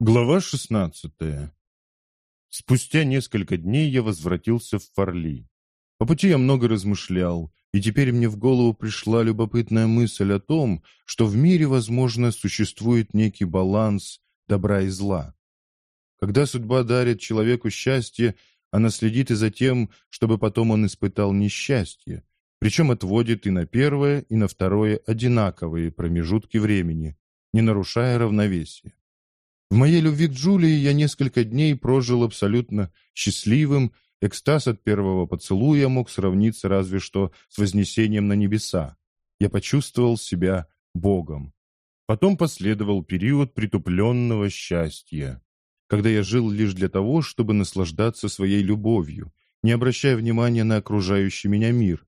Глава 16. Спустя несколько дней я возвратился в Фарли. По пути я много размышлял, и теперь мне в голову пришла любопытная мысль о том, что в мире, возможно, существует некий баланс добра и зла. Когда судьба дарит человеку счастье, она следит и за тем, чтобы потом он испытал несчастье, причем отводит и на первое, и на второе одинаковые промежутки времени, не нарушая равновесия. В моей любви к Джулии я несколько дней прожил абсолютно счастливым, экстаз от первого поцелуя мог сравниться разве что с вознесением на небеса. Я почувствовал себя Богом. Потом последовал период притупленного счастья, когда я жил лишь для того, чтобы наслаждаться своей любовью, не обращая внимания на окружающий меня мир.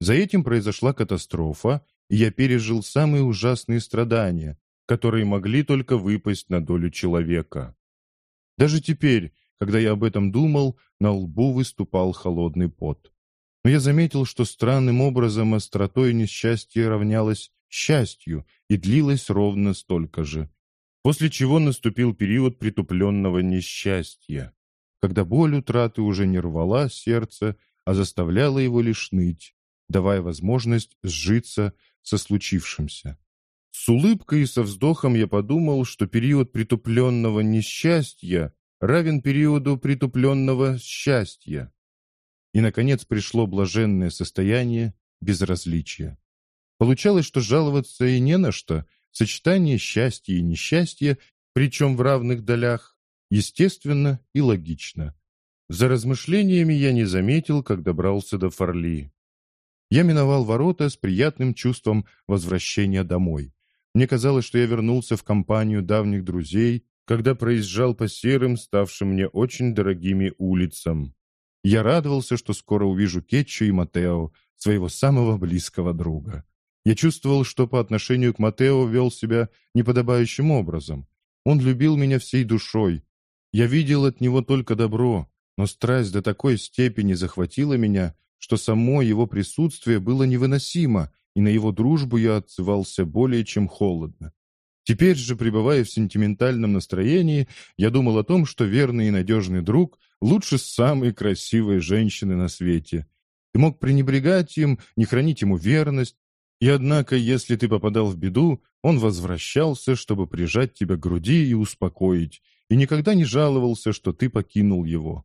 За этим произошла катастрофа, и я пережил самые ужасные страдания, которые могли только выпасть на долю человека. Даже теперь, когда я об этом думал, на лбу выступал холодный пот. Но я заметил, что странным образом остротой несчастья равнялось счастью и длилось ровно столько же. После чего наступил период притупленного несчастья, когда боль утраты уже не рвала сердце, а заставляла его лишь ныть, давая возможность сжиться со случившимся. С улыбкой и со вздохом я подумал, что период притупленного несчастья равен периоду притупленного счастья. И, наконец, пришло блаженное состояние безразличия. Получалось, что жаловаться и не на что, сочетание счастья и несчастья, причем в равных долях, естественно и логично. За размышлениями я не заметил, как добрался до Фарли. Я миновал ворота с приятным чувством возвращения домой. Мне казалось, что я вернулся в компанию давних друзей, когда проезжал по серым, ставшим мне очень дорогими улицам. Я радовался, что скоро увижу Кетчу и Матео, своего самого близкого друга. Я чувствовал, что по отношению к Матео вел себя неподобающим образом. Он любил меня всей душой. Я видел от него только добро, но страсть до такой степени захватила меня, что само его присутствие было невыносимо, и на его дружбу я отзывался более чем холодно. Теперь же, пребывая в сентиментальном настроении, я думал о том, что верный и надежный друг лучше самой красивой женщины на свете. Ты мог пренебрегать им, не хранить ему верность, и однако, если ты попадал в беду, он возвращался, чтобы прижать тебя к груди и успокоить, и никогда не жаловался, что ты покинул его.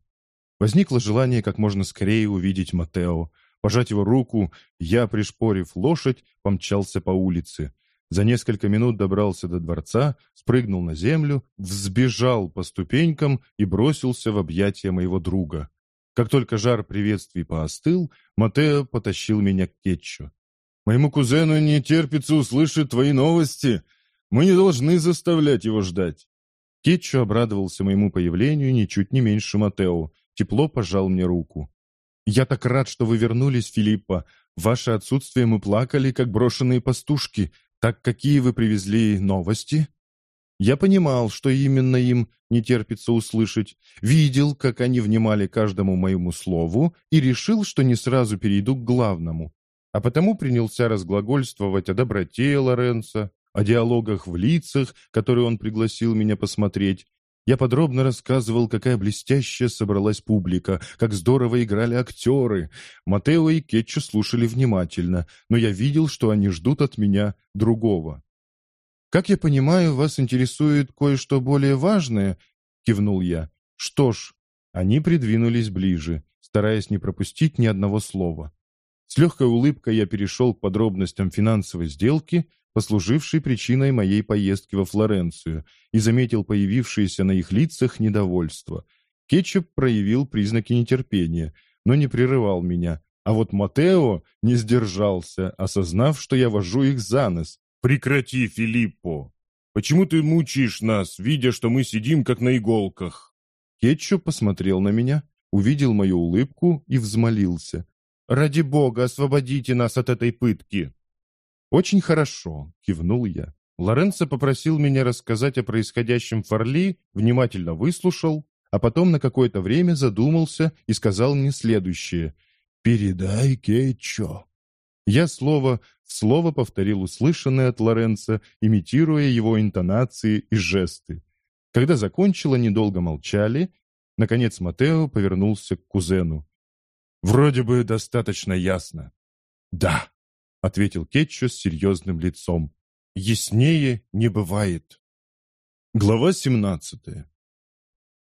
Возникло желание как можно скорее увидеть Матео, пожать его руку, я, пришпорив лошадь, помчался по улице. За несколько минут добрался до дворца, спрыгнул на землю, взбежал по ступенькам и бросился в объятия моего друга. Как только жар приветствий поостыл, Матео потащил меня к Кетчу. «Моему кузену не терпится услышать твои новости. Мы не должны заставлять его ждать». Кетчу обрадовался моему появлению ничуть не меньше Матео, тепло пожал мне руку. «Я так рад, что вы вернулись, Филиппа. Ваше отсутствие мы плакали, как брошенные пастушки. Так какие вы привезли новости?» Я понимал, что именно им не терпится услышать, видел, как они внимали каждому моему слову и решил, что не сразу перейду к главному. А потому принялся разглагольствовать о доброте Лоренца, о диалогах в лицах, которые он пригласил меня посмотреть, я подробно рассказывал, какая блестящая собралась публика, как здорово играли актеры. Матео и Кетчу слушали внимательно, но я видел, что они ждут от меня другого. «Как я понимаю, вас интересует кое-что более важное?» — кивнул я. «Что ж...» Они придвинулись ближе, стараясь не пропустить ни одного слова. С легкой улыбкой я перешел к подробностям финансовой сделки, послужившей причиной моей поездки во Флоренцию, и заметил появившееся на их лицах недовольство. Кетчуп проявил признаки нетерпения, но не прерывал меня, а вот Матео не сдержался, осознав, что я вожу их за нос. «Прекрати, Филиппо! Почему ты мучаешь нас, видя, что мы сидим как на иголках?» Кетчуп посмотрел на меня, увидел мою улыбку и взмолился. «Ради бога, освободите нас от этой пытки!» «Очень хорошо», — кивнул я. Лоренцо попросил меня рассказать о происходящем в Форли, внимательно выслушал, а потом на какое-то время задумался и сказал мне следующее. «Передай Кетчо». Я слово в слово повторил услышанное от Лоренцо, имитируя его интонации и жесты. Когда закончила, недолго молчали. Наконец Матео повернулся к кузену. «Вроде бы достаточно ясно». «Да», — ответил Кетчо с серьезным лицом. «Яснее не бывает». Глава семнадцатая.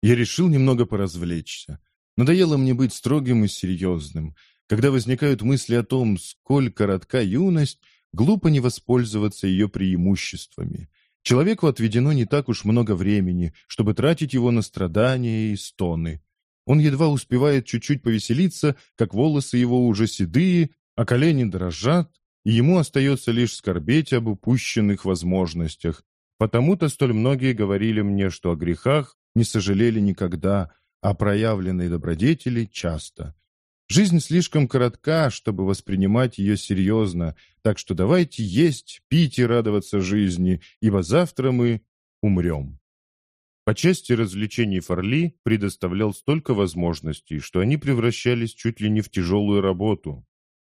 Я решил немного поразвлечься. Надоело мне быть строгим и серьезным. Когда возникают мысли о том, сколь коротка юность, глупо не воспользоваться ее преимуществами. Человеку отведено не так уж много времени, чтобы тратить его на страдания и стоны. Он едва успевает чуть-чуть повеселиться, как волосы его уже седые, а колени дрожат, и ему остается лишь скорбеть об упущенных возможностях. Потому-то столь многие говорили мне, что о грехах не сожалели никогда, а проявленные добродетели часто. Жизнь слишком коротка, чтобы воспринимать ее серьезно, так что давайте есть, пить и радоваться жизни, ибо завтра мы умрем. По части развлечений Фарли предоставлял столько возможностей, что они превращались чуть ли не в тяжелую работу.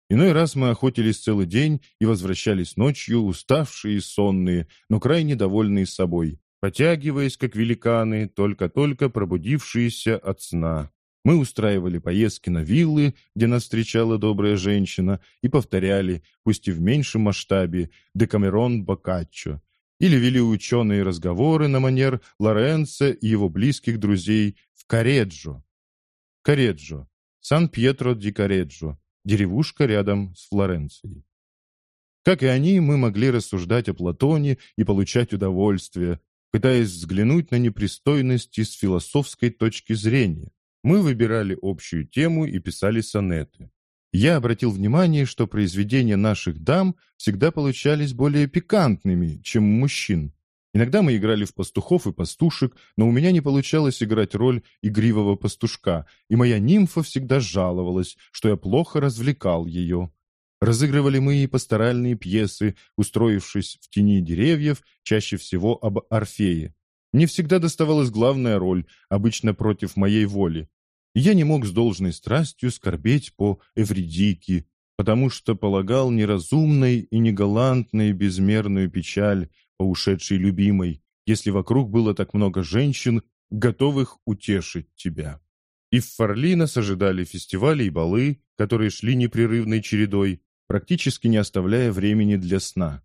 Иной раз мы охотились целый день и возвращались ночью, уставшие и сонные, но крайне довольные собой, потягиваясь, как великаны, только-только пробудившиеся от сна. Мы устраивали поездки на виллы, где нас встречала добрая женщина, и повторяли, пусть и в меньшем масштабе, «Декамерон Боккаччо», или вели ученые разговоры на манер Лоренцо и его близких друзей в Кареджо. Кареджо. Сан-Пьетро-ди-Кареджо. Деревушка рядом с Флоренцией. Как и они, мы могли рассуждать о Платоне и получать удовольствие, пытаясь взглянуть на непристойности с философской точки зрения. Мы выбирали общую тему и писали сонеты. Я обратил внимание, что произведения наших дам всегда получались более пикантными, чем у мужчин. Иногда мы играли в пастухов и пастушек, но у меня не получалось играть роль игривого пастушка, и моя нимфа всегда жаловалась, что я плохо развлекал ее. Разыгрывали мы и пасторальные пьесы, устроившись в тени деревьев, чаще всего об Орфее. Мне всегда доставалась главная роль, обычно против моей воли я не мог с должной страстью скорбеть по Эвридике, потому что полагал неразумной и негалантной безмерную печаль по ушедшей любимой, если вокруг было так много женщин, готовых утешить тебя. И в Форли нас ожидали фестивали и балы, которые шли непрерывной чередой, практически не оставляя времени для сна.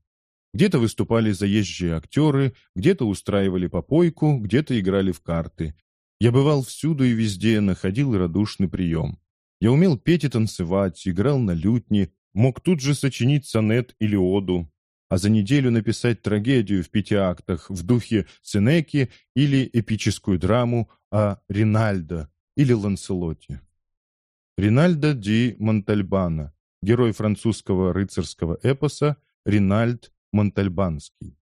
Где-то выступали заезжие актеры, где-то устраивали попойку, где-то играли в карты, я бывал всюду и везде, находил радушный прием. Я умел петь и танцевать, играл на лютне, мог тут же сочинить сонет или оду, а за неделю написать трагедию в пяти актах в духе Сенеки или эпическую драму о Ринальдо или Ланселоте. Ринальдо ди Монтальбана, герой французского рыцарского эпоса Ринальд Монтальбанский.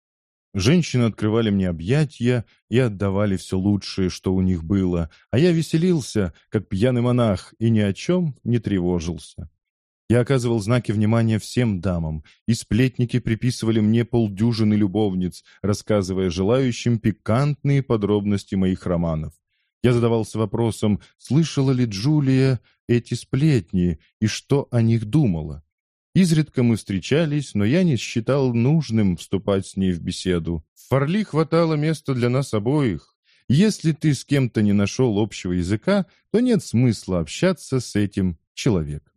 Женщины открывали мне объятья и отдавали все лучшее, что у них было, а я веселился, как пьяный монах, и ни о чем не тревожился. Я оказывал знаки внимания всем дамам, и сплетники приписывали мне полдюжины любовниц, рассказывая желающим пикантные подробности моих романов. Я задавался вопросом, слышала ли Джулия эти сплетни и что о них думала. Изредка мы встречались, но я не считал нужным вступать с ней в беседу. В Фарли хватало места для нас обоих. Если ты с кем-то не нашел общего языка, то нет смысла общаться с этим человеком.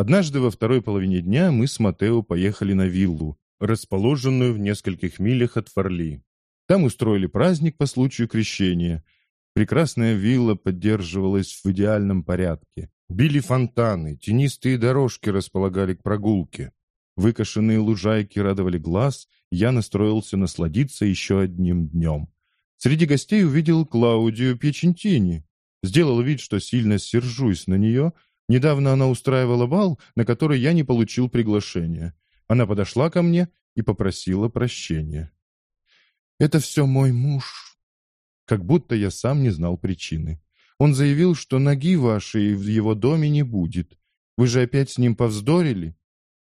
Однажды во второй половине дня мы с Матео поехали на виллу, расположенную в нескольких милях от Фарли. Там устроили праздник по случаю крещения. Прекрасная вилла поддерживалась в идеальном порядке. Били фонтаны, тенистые дорожки располагали к прогулке. Выкошенные лужайки радовали глаз, я настроился насладиться еще одним днем. Среди гостей увидел Клаудию Пьячентини. Сделал вид, что сильно сержусь на нее. Недавно она устраивала бал, на который я не получил приглашения. Она подошла ко мне и попросила прощения. «Это все мой муж». Как будто я сам не знал причины. Он заявил, что ноги вашей в его доме не будет. Вы же опять с ним повздорили?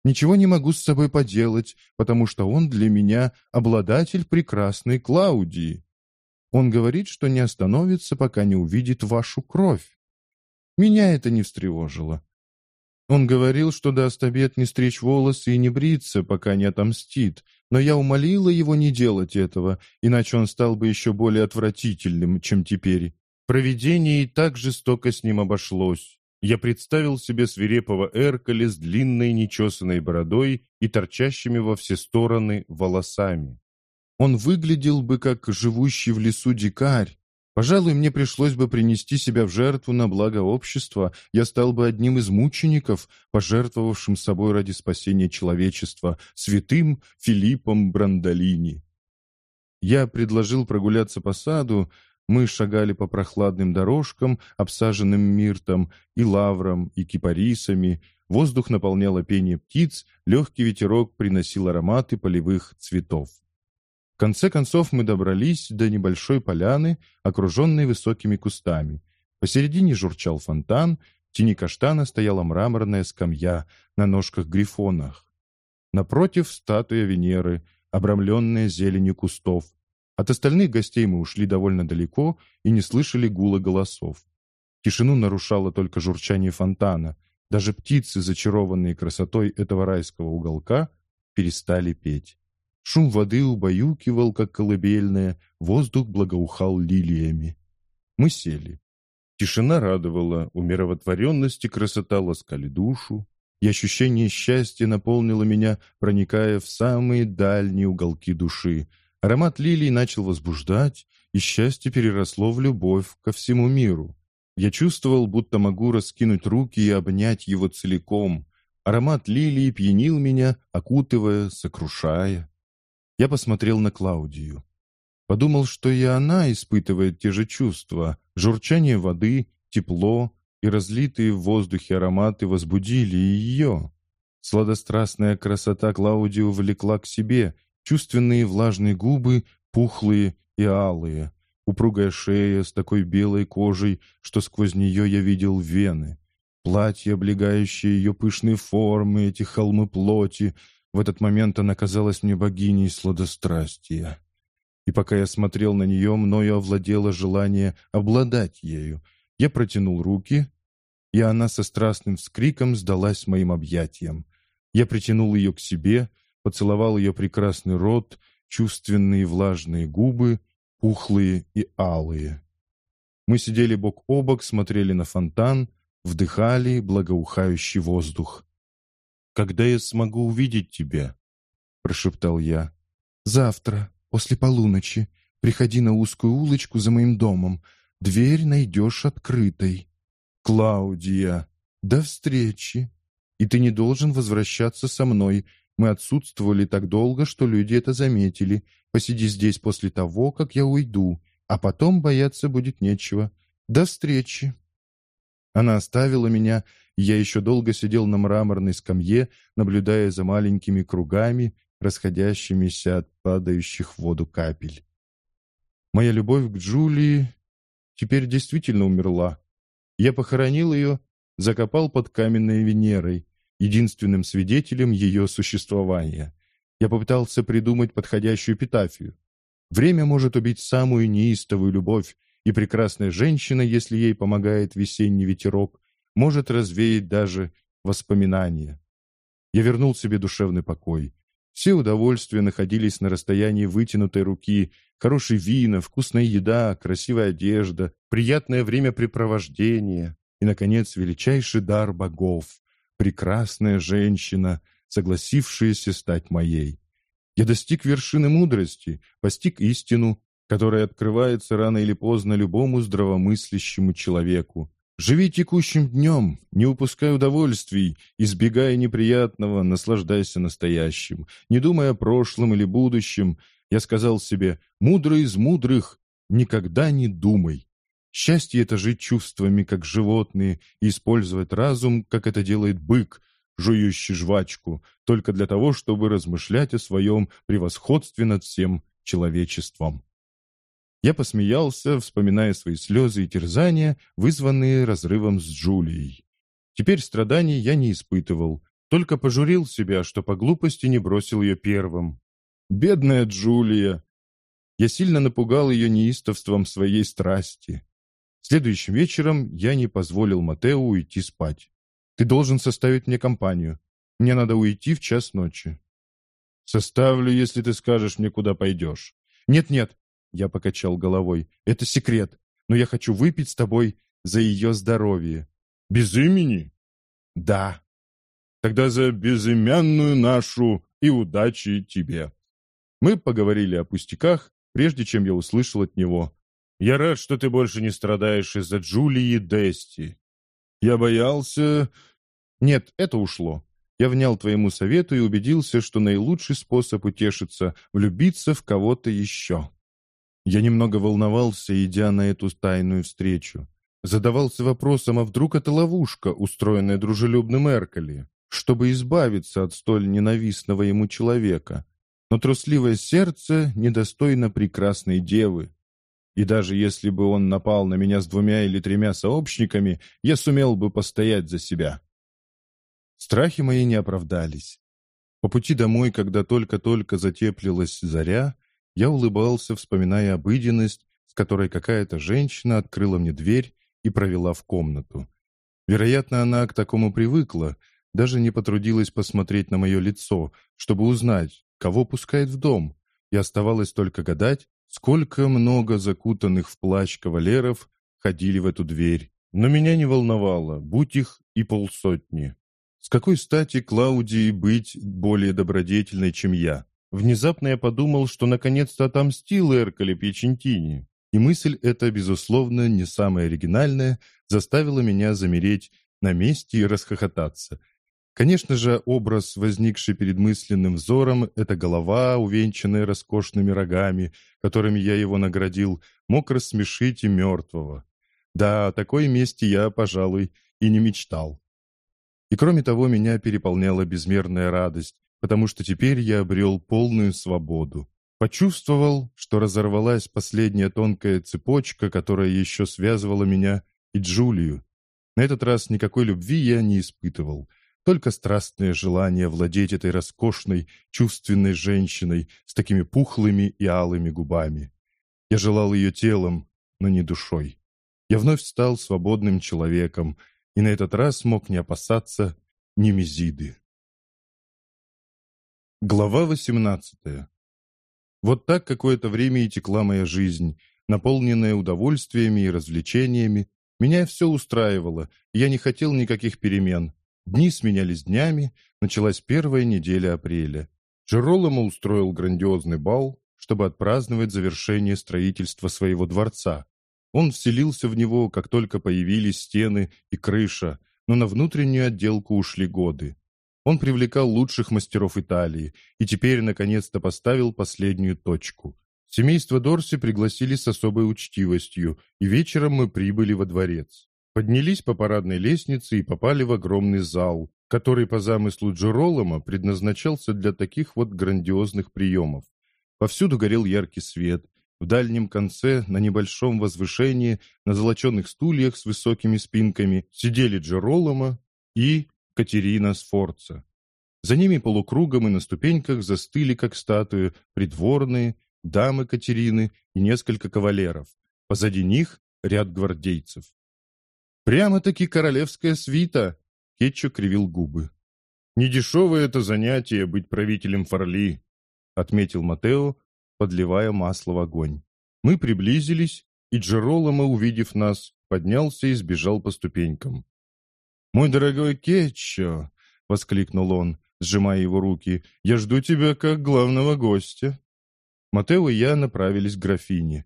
Ничего не могу с собой поделать, потому что он для меня обладатель прекрасной Клаудии. Он говорит, что не остановится, пока не увидит вашу кровь. Меня это не встревожило. Он говорил, что даст обет не стричь волосы и не бриться, пока не отомстит, но я умолила его не делать этого, иначе он стал бы еще более отвратительным, чем теперь. Провидение и так жестоко с ним обошлось. Я представил себе свирепого Эрколя с длинной нечесанной бородой и торчащими во все стороны волосами. Он выглядел бы как живущий в лесу дикарь. Пожалуй, мне пришлось бы принести себя в жертву на благо общества. Я стал бы одним из мучеников, пожертвовавшим собой ради спасения человечества, святым Филиппом Брандолини. Я предложил прогуляться по саду, мы шагали по прохладным дорожкам, обсаженным миртом, и лавром, и кипарисами. Воздух наполняло пение птиц, легкий ветерок приносил ароматы полевых цветов. Конце концов мы добрались до небольшой поляны, окруженной высокими кустами. Посередине журчал фонтан, в тени каштана стояла мраморная скамья на ножках-грифонах. Напротив статуя Венеры, обрамленная зеленью кустов. От остальных гостей мы ушли довольно далеко и не слышали гула голосов. Тишину нарушало только журчание фонтана. Даже птицы, зачарованные красотой этого райского уголка, перестали петь. Шум воды убаюкивал, как колыбельная, воздух благоухал лилиями. Мы сели. Тишина радовала, умиротворенность и красота ласкали душу, и ощущение счастья наполнило меня, проникая в самые дальние уголки души, Аромат лилий начал возбуждать, и счастье переросло в любовь ко всему миру. Я чувствовал, будто могу раскинуть руки и обнять его целиком. Аромат лилии пьянил меня, окутывая, сокрушая. Я посмотрел на Клаудию. Подумал, что и она испытывает те же чувства. Журчание воды, тепло и разлитые в воздухе ароматы возбудили ее. Сладострастная красота Клаудию увлекла к себе, Чувственные влажные губы, пухлые и алые, упругая шея с такой белой кожей, что сквозь нее я видел вены, платье, облегающее ее пышные формы, эти холмы плоти. В этот момент она казалась мне богиней сладострастия. И пока я смотрел на нее, мною овладело желание обладать ею. Я протянул руки, и она со страстным вскриком сдалась моим объятиям. Я притянул ее к себе — поцеловал ее прекрасный рот, чувственные влажные губы, пухлые и алые. Мы сидели бок о бок, смотрели на фонтан, вдыхали благоухающий воздух. «Когда я смогу увидеть тебя?» — прошептал я. «Завтра, после полуночи, приходи на узкую улочку за моим домом. Дверь найдешь открытой». «Клаудия, до встречи!» «И ты не должен возвращаться со мной. Мы отсутствовали так долго, что люди это заметили. Посиди здесь после того, как я уйду, а потом бояться будет нечего. До встречи!» Она оставила меня, я еще долго сидел на мраморной скамье, наблюдая за маленькими кругами, расходящимися от падающих в воду капель. Моя любовь к Джулии теперь действительно умерла. Я похоронил ее, закопал под каменной Венерой, единственным свидетелем ее существования. Я попытался придумать подходящую эпитафию. Время может убить самую неистовую любовь, и прекрасная женщина, если ей помогает весенний ветерок, может развеять даже воспоминания. Я вернул себе душевный покой. Все удовольствия находились на расстоянии вытянутой руки, хорошие вина, вкусная еда, красивая одежда, приятное времяпрепровождение и, наконец, величайший дар богов прекрасная женщина, согласившаяся стать моей. Я достиг вершины мудрости, постиг истину, которая открывается рано или поздно любому здравомыслящему человеку. Живи текущим днем, не упускай удовольствий, избегая неприятного, наслаждайся настоящим, не думая о прошлом или будущем. Я сказал себе, мудрый из мудрых, никогда не думай. Счастье — это жить чувствами, как животные, и использовать разум, как это делает бык, жующий жвачку, только для того, чтобы размышлять о своем превосходстве над всем человечеством. Я посмеялся, вспоминая свои слезы и терзания, вызванные разрывом с Джулией. Теперь страданий я не испытывал, только пожурил себя, что по глупости не бросил ее первым. Бедная Джулия! Я сильно напугал ее неистовством своей страсти. Следующим вечером я не позволил Матео уйти спать. «Ты должен составить мне компанию. Мне надо уйти в час ночи». Составлю, если ты скажешь мне, куда пойдешь. Нет-нет, я покачал головой. Это секрет, но я хочу выпить с тобой за ее здоровье. Без имени? Да. Тогда за безымянную нашу и удачи тебе. Мы поговорили о пустяках, прежде чем я услышал от него. Я рад, что ты больше не страдаешь из-за Джулии Дести. Я боялся... Нет, это ушло. Я внял твоему совету и убедился, что наилучший способ утешиться — влюбиться в кого-то еще. Я немного волновался, идя на эту тайную встречу. Задавался вопросом, а вдруг это ловушка, устроенная дружелюбным Эркали, чтобы избавиться от столь ненавистного ему человека. Но трусливое сердце недостойно прекрасной девы. И даже если бы он напал на меня с двумя или тремя сообщниками, я сумел бы постоять за себя. Страхи мои не оправдались. По пути домой, когда только-только затеплилась заря, я улыбался, вспоминая обыденность, с которой какая-то женщина открыла мне дверь и провела в комнату. Вероятно, она к такому привыкла, даже не потрудилась посмотреть на мое лицо, чтобы узнать, кого пускает в дом, и оставалось только гадать, сколько много закутанных в плащ кавалеров ходили в эту дверь. Но меня не волновало, будь их и полсотни. С какой стати Клаудии быть более добродетельной, чем я? Внезапно я подумал, что наконец-то отомстил Эрколе Пьячентини. И мысль эта, безусловно, не самая оригинальная, заставила меня замереть на месте и расхохотаться. Конечно же, образ, возникший перед мысленным взором, эта голова, увенчанная роскошными рогами, которыми я его наградил, мог рассмешить и мертвого. Да, о такой мести я, пожалуй, и не мечтал. И кроме того, меня переполняла безмерная радость, потому что теперь я обрел полную свободу. Почувствовал, что разорвалась последняя тонкая цепочка, которая еще связывала меня и Джулию. На этот раз никакой любви я не испытывал, только страстное желание владеть этой роскошной, чувственной женщиной с такими пухлыми и алыми губами. Я желал ее телом, но не душой. Я вновь стал свободным человеком, и на этот раз мог не опасаться Немезиды. Глава восемнадцатая. Вот так какое-то время и текла моя жизнь, наполненная удовольствиями и развлечениями. Меня все устраивало, я не хотел никаких перемен. Дни сменялись днями, началась первая неделя апреля. Джероломо устроил грандиозный бал, чтобы отпраздновать завершение строительства своего дворца. Он вселился в него, как только появились стены и крыша, но на внутреннюю отделку ушли годы. Он привлекал лучших мастеров Италии и теперь наконец-то поставил последнюю точку. Семейство Дорси пригласили с особой учтивостью, и вечером мы прибыли во дворец. Поднялись по парадной лестнице и попали в огромный зал, который по замыслу Джеролома предназначался для таких вот грандиозных приемов. Повсюду горел яркий свет. В дальнем конце, на небольшом возвышении, на золоченных стульях с высокими спинками, сидели Джеролома и Катерина Сфорца. За ними полукругом и на ступеньках застыли, как статуи, придворные, дамы Катерины и несколько кавалеров. Позади них ряд гвардейцев. «Прямо-таки королевская свита!» — Кетчу кривил губы. «Недешевое это занятие быть правителем Фарли», — отметил Матео, подливая масло в огонь. Мы приблизились, и Джероломо, увидев нас, поднялся и сбежал по ступенькам. «Мой дорогой Кетчо!» — воскликнул он, сжимая его руки. «Я жду тебя как главного гостя». Матео и я направились к графине.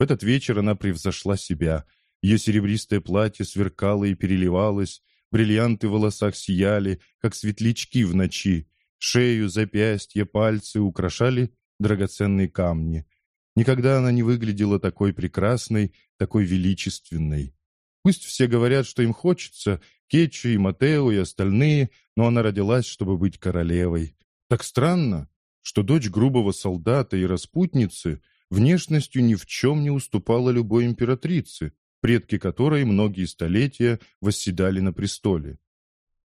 В этот вечер она превзошла себя. Ее серебристое платье сверкало и переливалось, бриллианты в волосах сияли, как светлячки в ночи. Шею, запястья, пальцы украшали драгоценные камни. Никогда она не выглядела такой прекрасной, такой величественной. Пусть все говорят, что им хочется, Кетчи и Матео и остальные, но она родилась, чтобы быть королевой. Так странно, что дочь грубого солдата и распутницы внешностью ни в чем не уступала любой императрице, предки которой многие столетия восседали на престоле.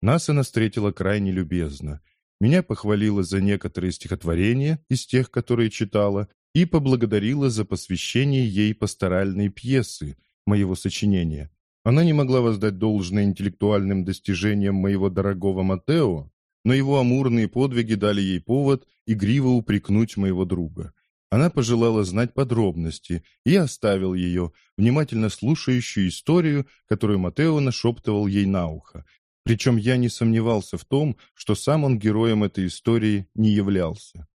Нас она встретила крайне любезно. Меня похвалила за некоторые стихотворения из тех, которые читала, и поблагодарила за посвящение ей пасторальной пьесы, моего сочинения. Она не могла воздать должное интеллектуальным достижениям моего дорогого Матео, но его амурные подвиги дали ей повод игриво упрекнуть моего друга. Она пожелала знать подробности, и оставил ее, внимательно слушающую историю, которую Матео нашептывал ей на ухо. Причем я не сомневался в том, что сам он героем этой истории не являлся.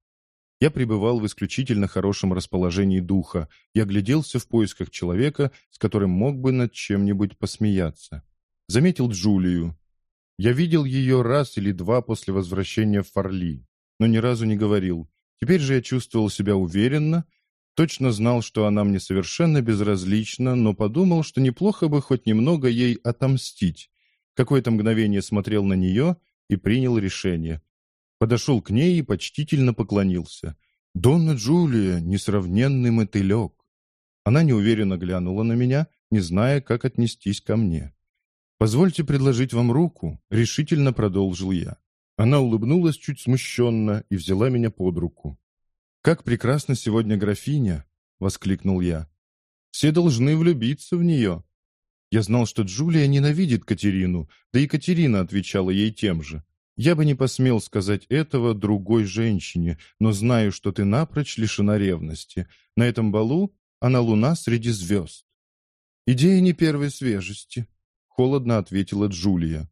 Я пребывал в исключительно хорошем расположении духа и огляделся в поисках человека, с которым мог бы над чем-нибудь посмеяться. Заметил Джулию. Я видел ее раз или два после возвращения в Фарли, но ни разу не говорил. Теперь же я чувствовал себя уверенно, точно знал, что она мне совершенно безразлична, но подумал, что неплохо бы хоть немного ей отомстить. Какое-то мгновение смотрел на нее и принял решение. Подошел к ней и почтительно поклонился. «Донна Джулия, несравненный мотылек!» Она неуверенно глянула на меня, не зная, как отнестись ко мне. «Позвольте предложить вам руку», — решительно продолжил я. Она улыбнулась чуть смущенно и взяла меня под руку. «Как прекрасна сегодня графиня!» — воскликнул я. «Все должны влюбиться в нее». Я знал, что Джулия ненавидит Катерину, да и Катерина отвечала ей тем же. Я бы не посмел сказать этого другой женщине, но знаю, что ты напрочь лишена ревности. На этом балу она луна среди звезд. Идея не первой свежести, холодно ответила Джулия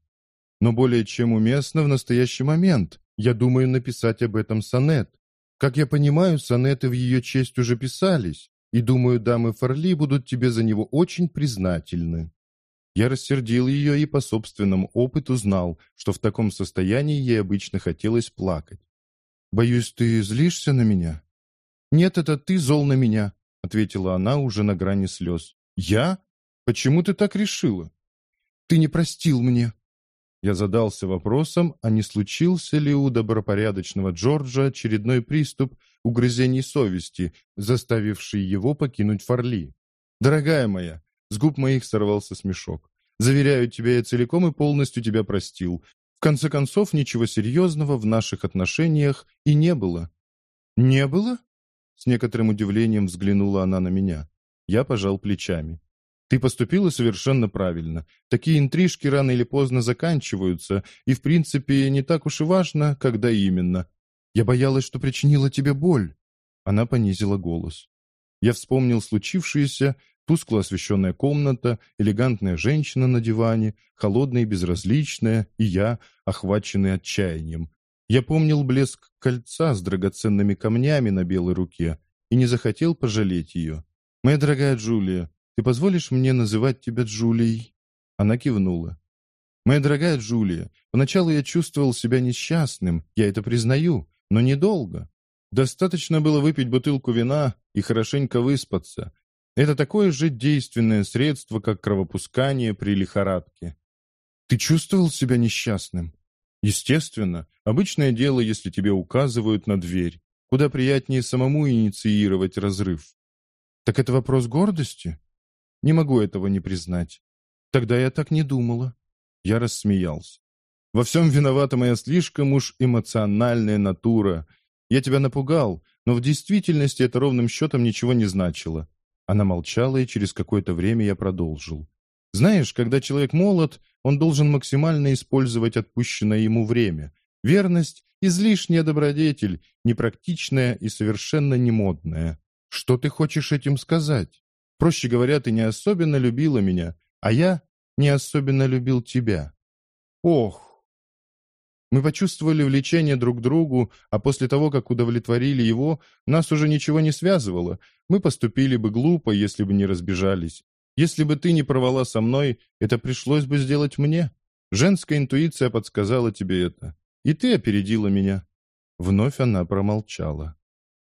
но более чем уместно в настоящий момент. Я думаю написать об этом сонет. Как я понимаю, сонеты в ее честь уже писались, и думаю, дамы Фарли будут тебе за него очень признательны». Я рассердил ее и по собственному опыту знал, что в таком состоянии ей обычно хотелось плакать. «Боюсь, ты злишься на меня?» «Нет, это ты зол на меня», — ответила она уже на грани слез. «Я? Почему ты так решила?» «Ты не простил мне», я задался вопросом, а не случился ли у добропорядочного Джорджа очередной приступ угрызений совести, заставивший его покинуть Фарли. «Дорогая моя!» С губ моих сорвался смешок. «Заверяю тебя, я целиком и полностью тебя простил. В конце концов, ничего серьезного в наших отношениях и не было». «Не было?» С некоторым удивлением взглянула она на меня. Я пожал плечами. Ты поступила совершенно правильно. Такие интрижки рано или поздно заканчиваются, и в принципе не так уж и важно, когда именно. Я боялась, что причинила тебе боль. Она понизила голос. Я вспомнил случившееся, тускло освещенная комната, элегантная женщина на диване, холодная и безразличная, и я, охваченный отчаянием. Я помнил блеск кольца с драгоценными камнями на белой руке и не захотел пожалеть ее. «Моя дорогая Джулия, ты позволишь мне называть тебя Джулией?» Она кивнула. «Моя дорогая Джулия, поначалу я чувствовал себя несчастным, я это признаю, но недолго. Достаточно было выпить бутылку вина и хорошенько выспаться. Это такое же действенное средство, как кровопускание при лихорадке. Ты чувствовал себя несчастным? Естественно, обычное дело, если тебе указывают на дверь. Куда приятнее самому инициировать разрыв. Так это вопрос гордости? Не могу этого не признать. Тогда я так не думала. Я рассмеялся. Во всем виновата моя слишком уж эмоциональная натура. Я тебя напугал, но в действительности это ровным счетом ничего не значило. Она молчала, и через какое-то время я продолжил. Знаешь, когда человек молод, он должен максимально использовать отпущенное ему время. Верность – излишняя добродетель, непрактичная и совершенно немодная. Что ты хочешь этим сказать? Проще говоря, ты не особенно любила меня, а я не особенно любил тебя. Ох! Мы почувствовали влечение друг к другу, а после того, как удовлетворили его, нас уже ничего не связывало. Мы поступили бы глупо, если бы не разбежались. Если бы ты не порвала со мной, это пришлось бы сделать мне. Женская интуиция подсказала тебе это. И ты опередила меня». Вновь она промолчала.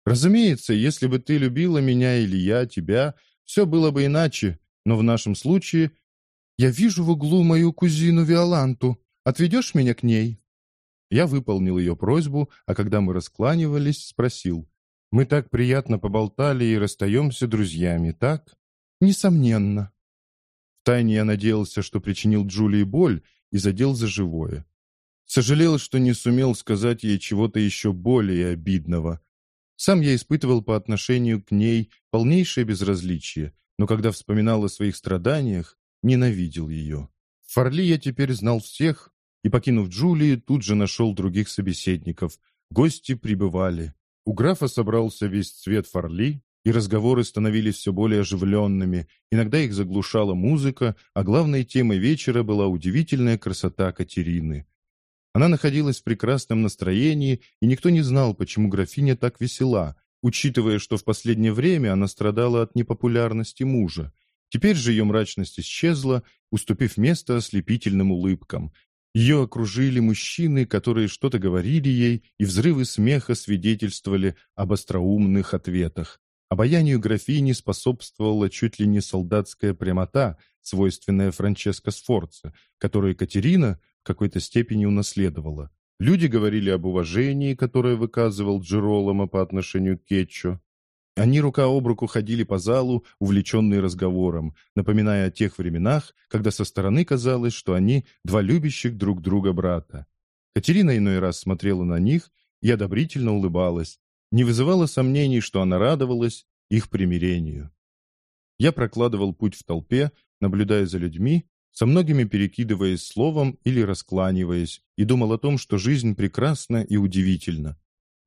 «Разумеется, если бы ты любила меня или я тебя, все было бы иначе, но в нашем случае... Я вижу в углу мою кузину Виоланту. Отведешь меня к ней?» Я выполнил ее просьбу, а когда мы раскланивались, спросил. «Мы так приятно поболтали и расстаемся друзьями, так?» «Несомненно». Втайне я надеялся, что причинил Джулии боль и задел за живое. Сожалел, что не сумел сказать ей чего-то еще более обидного, сам я испытывал по отношению к ней полнейшее безразличие, но когда вспоминал о своих страданиях, ненавидел ее. В Фарли я теперь знал всех и, покинув Джулии, тут же нашел других собеседников. Гости прибывали. У графа собрался весь цвет Фарли, и разговоры становились все более оживленными. Иногда их заглушала музыка, а главной темой вечера была удивительная красота Катерины. Она находилась в прекрасном настроении, и никто не знал, почему графиня так весела, учитывая, что в последнее время она страдала от непопулярности мужа. Теперь же ее мрачность исчезла, уступив место ослепительным улыбкам. Ее окружили мужчины, которые что-то говорили ей, и взрывы смеха свидетельствовали об остроумных ответах. Обаянию графини способствовала чуть ли не солдатская прямота, свойственная Франческо Сфорце, которую Екатерина в какой-то степени унаследовала. Люди говорили об уважении, которое выказывал Джероломо по отношению к Кетчо. Они рука об руку ходили по залу, увлеченные разговором, напоминая о тех временах, когда со стороны казалось, что они два любящих друг друга брата. Катерина иной раз смотрела на них и одобрительно улыбалась, не вызывало сомнений, что она радовалась их примирению. Я прокладывал путь в толпе, наблюдая за людьми, со многими перекидываясь словом или раскланиваясь, и думал о том, что жизнь прекрасна и удивительна.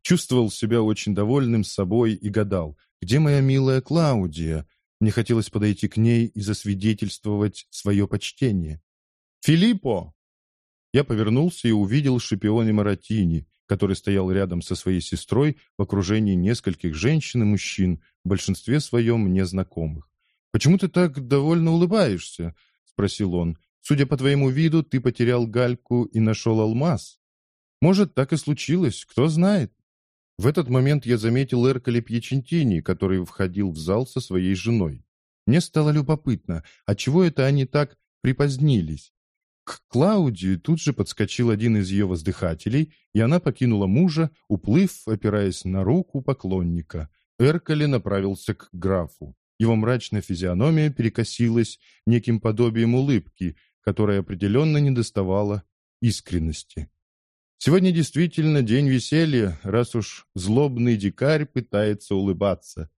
Чувствовал себя очень довольным собой и гадал, где моя милая Клаудия? Мне хотелось подойти к ней и засвидетельствовать свое почтение. «Филиппо!» Я повернулся и увидел Шипиони Маратини, который стоял рядом со своей сестрой в окружении нескольких женщин и мужчин, в большинстве своем незнакомых. «Почему ты так довольно улыбаешься?» — спросил он. «Судя по твоему виду, ты потерял гальку и нашел алмаз. Может, так и случилось, кто знает?» В этот момент я заметил Эрколи Пьячентини, который входил в зал со своей женой. Мне стало любопытно, отчего это они так припозднились. К Клаудии тут же подскочил один из ее воздыхателей, и она покинула мужа, уплыв, опираясь на руку поклонника. Эркали направился к графу. Его мрачная физиономия перекосилась неким подобием улыбки, которая определенно не доставала искренности. Сегодня действительно день веселья, раз уж злобный дикарь пытается улыбаться.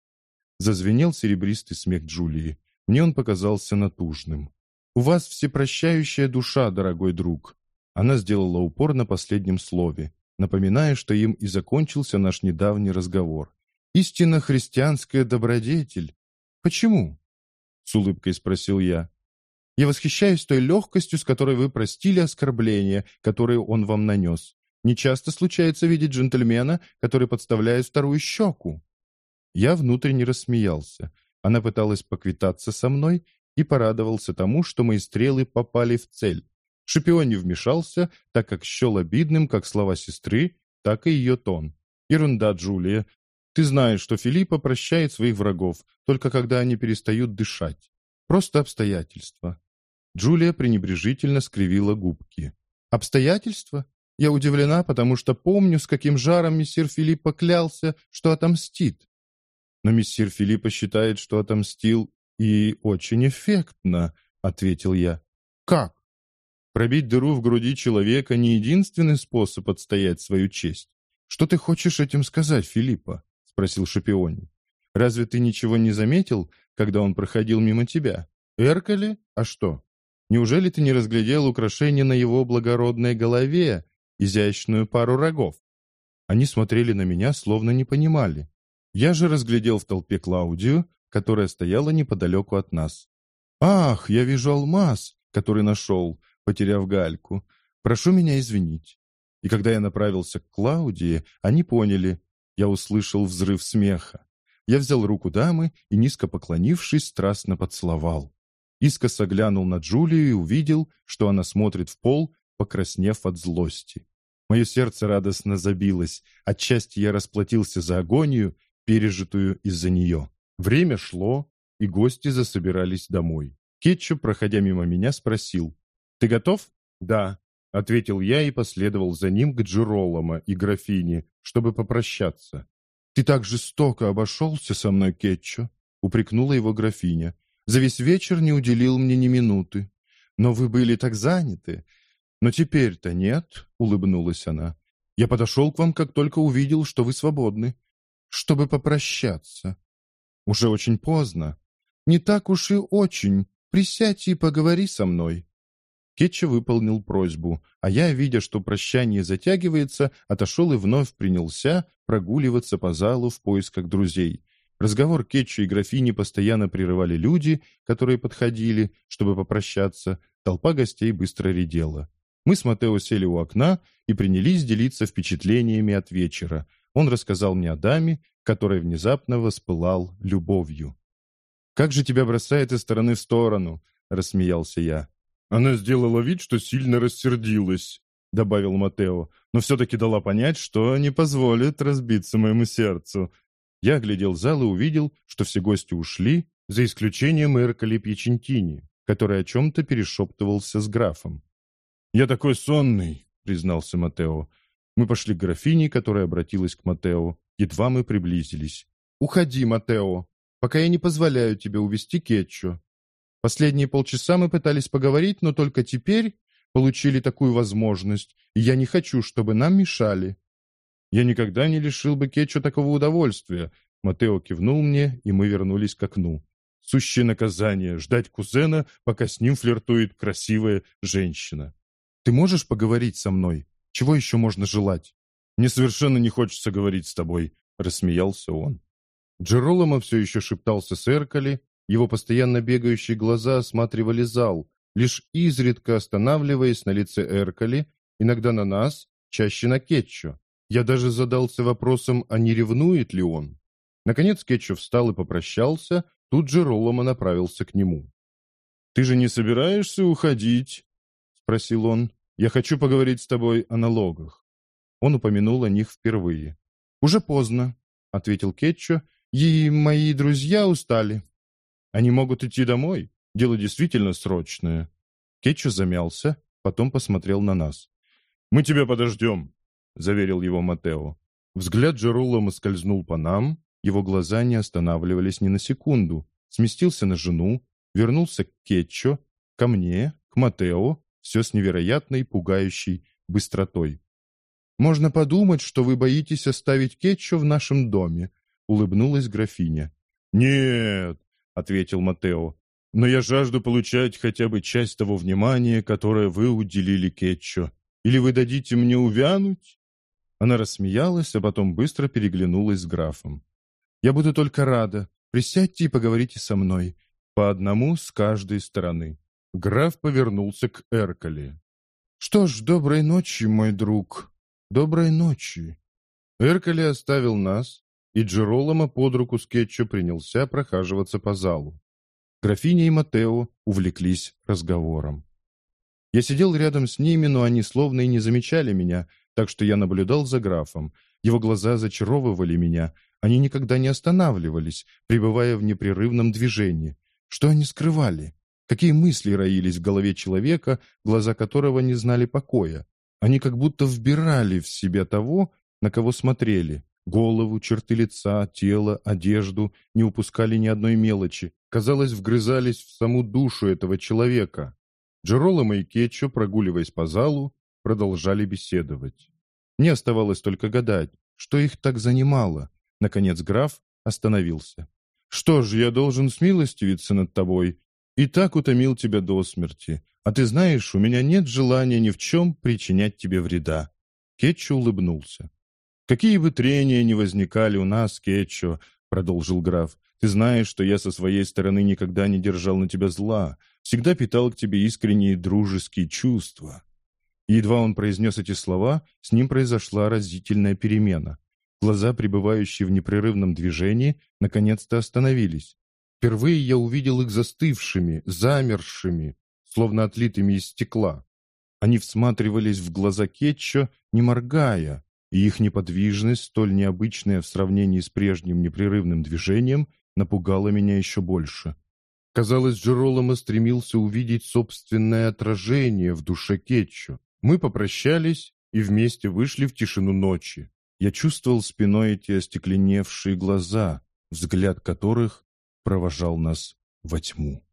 Зазвенел серебристый смех Джулии. Мне он показался натужным. «У вас всепрощающая душа, дорогой друг». Она сделала упор на последнем слове, напоминая, что им и закончился наш недавний разговор. «Истинно христианская добродетель. Почему?» С улыбкой спросил я. «Я восхищаюсь той легкостью, с которой вы простили оскорбления, которые он вам нанес. Не часто случается видеть джентльмена, который подставляет вторую щеку». Я внутренне рассмеялся. Она пыталась поквитаться со мной, и порадовался тому, что мои стрелы попали в цель. Шипион не вмешался, так как счел обидным как слова сестры, так и ее тон. «Ерунда, Джулия. Ты знаешь, что Филиппа прощает своих врагов, только когда они перестают дышать. Просто обстоятельства». Джулия пренебрежительно скривила губки. «Обстоятельства? Я удивлена, потому что помню, с каким жаром мессир Филиппа клялся, что отомстит. Но мессир Филиппа считает, что отомстил «И очень эффектно», — ответил я. «Как?» «Пробить дыру в груди человека не единственный способ отстоять свою честь. Что ты хочешь этим сказать, Филиппа?» — спросил Шапиони. «Разве ты ничего не заметил, когда он проходил мимо тебя? Эркали? А что? Неужели ты не разглядел украшение на его благородной голове, изящную пару рогов?» Они смотрели на меня, словно не понимали. Я же разглядел в толпе Клаудию, которая стояла неподалеку от нас. «Ах, я вижу алмаз, который нашел, потеряв гальку. Прошу меня извинить». И когда я направился к Клаудии, они поняли. Я услышал взрыв смеха. Я взял руку дамы и, низко поклонившись, страстно поцеловал. Искоса глянул на Джулию и увидел, что она смотрит в пол, покраснев от злости. Мое сердце радостно забилось. Отчасти я расплатился за агонию, пережитую из-за нее. Время шло, и гости засобирались домой. Кетчуп, проходя мимо меня, спросил. «Ты готов?» «Да», — ответил я и последовал за ним к Джеролома и графине, чтобы попрощаться. «Ты так жестоко обошелся со мной, Кетчу», — упрекнула его графиня. «За весь вечер не уделил мне ни минуты. Но вы были так заняты. Но теперь-то нет», — улыбнулась она. «Я подошел к вам, как только увидел, что вы свободны, чтобы попрощаться. Уже очень поздно. Не так уж и очень. Присядь и поговори со мной. Кетча выполнил просьбу, а я, видя, что прощание затягивается, отошел и вновь принялся прогуливаться по залу в поисках друзей. Разговор Кетча и графини постоянно прерывали люди, которые подходили, чтобы попрощаться. Толпа гостей быстро редела. Мы с Матео сели у окна и принялись делиться впечатлениями от вечера. Он рассказал мне о даме, которой внезапно воспылал любовью. «Как же тебя бросает из стороны в сторону!» — рассмеялся я. «Она сделала вид, что сильно рассердилась», — добавил Матео, «но все-таки дала понять, что не позволит разбиться моему сердцу». Я оглядел зал и увидел, что все гости ушли, за исключением Эркали Пьячентини, который о чем-то перешептывался с графом. «Я такой сонный», — признался Матео. Мы пошли к графине, которая обратилась к Матео. Едва мы приблизились. «Уходи, Матео, пока я не позволяю тебе увести Кетчу. Последние полчаса мы пытались поговорить, но только теперь получили такую возможность, и я не хочу, чтобы нам мешали». «Я никогда не лишил бы Кетчу такого удовольствия», Матео кивнул мне, и мы вернулись к окну. Сущее наказание — ждать кузена, пока с ним флиртует красивая женщина. Ты можешь поговорить со мной? Чего еще можно желать?» «Мне совершенно не хочется говорить с тобой», — рассмеялся он. Джероломо все еще шептался с Эркали, его постоянно бегающие глаза осматривали зал, лишь изредка останавливаясь на лице Эркали, иногда на нас, чаще на Кетчо. Я даже задался вопросом, а не ревнует ли он. Наконец Кетчо встал и попрощался, тут же Ролома направился к нему. «Ты же не собираешься уходить?» — спросил он. «Я хочу поговорить с тобой о налогах». Он упомянул о них впервые. «Уже поздно», — ответил Кетчо, — «и мои друзья устали». «Они могут идти домой. Дело действительно срочное». Кетчо замялся, потом посмотрел на нас. «Мы тебя подождем», — заверил его Матео. Взгляд Джерулома скользнул по нам, его глаза не останавливались ни на секунду, сместился на жену, вернулся к Кетчо, ко мне, к Матео, все с невероятной, пугающей быстротой. «Можно подумать, что вы боитесь оставить Кетчо в нашем доме», — улыбнулась графиня. «Нет», — ответил Матео, — «но я жажду получать хотя бы часть того внимания, которое вы уделили Кетчо. Или вы дадите мне увянуть?» Она рассмеялась, а потом быстро переглянулась с графом. «Я буду только рада. Присядьте и поговорите со мной. По одному с каждой стороны». Граф повернулся к Эркали. «Что ж, доброй ночи, мой друг. Доброй ночи». Эркали оставил нас, и Джеролома под руку с Кетчо принялся прохаживаться по залу. Графиня и Матео увлеклись разговором. Я сидел рядом с ними, но они словно и не замечали меня, так что я наблюдал за графом. Его глаза зачаровывали меня, они никогда не останавливались, пребывая в непрерывном движении. Что они скрывали? Какие мысли роились в голове человека, глаза которого не знали покоя? Они как будто вбирали в себя того, на кого смотрели. Голову, черты лица, тело, одежду, не упускали ни одной мелочи. Казалось, вгрызались в саму душу этого человека. Джероломо и Кетчо, прогуливаясь по залу, продолжали беседовать. Мне оставалось только гадать, что их так занимало. Наконец граф остановился. «Что ж, я должен смилостивиться над тобой и так утомил тебя до смерти. А ты знаешь, у меня нет желания ни в чем причинять тебе вреда». Кетчо улыбнулся. «Какие бы трения ни возникали у нас, Кетчо», — продолжил граф, «ты знаешь, что я со своей стороны никогда не держал на тебя зла, всегда питал к тебе искренние дружеские чувства». Едва он произнес эти слова, с ним произошла разительная перемена. Глаза, пребывающие в непрерывном движении, наконец-то остановились. Впервые я увидел их застывшими, замершими, словно отлитыми из стекла. Они всматривались в глаза Кетчо, не моргая, их неподвижность, столь необычная в сравнении с прежним непрерывным движением, напугала меня еще больше. Казалось, Джероломо стремился увидеть собственное отражение в душе Кетчо. Мы попрощались и вместе вышли в тишину ночи. Я чувствовал спиной эти остекленевшие глаза, взгляд которых провожал нас во тьму.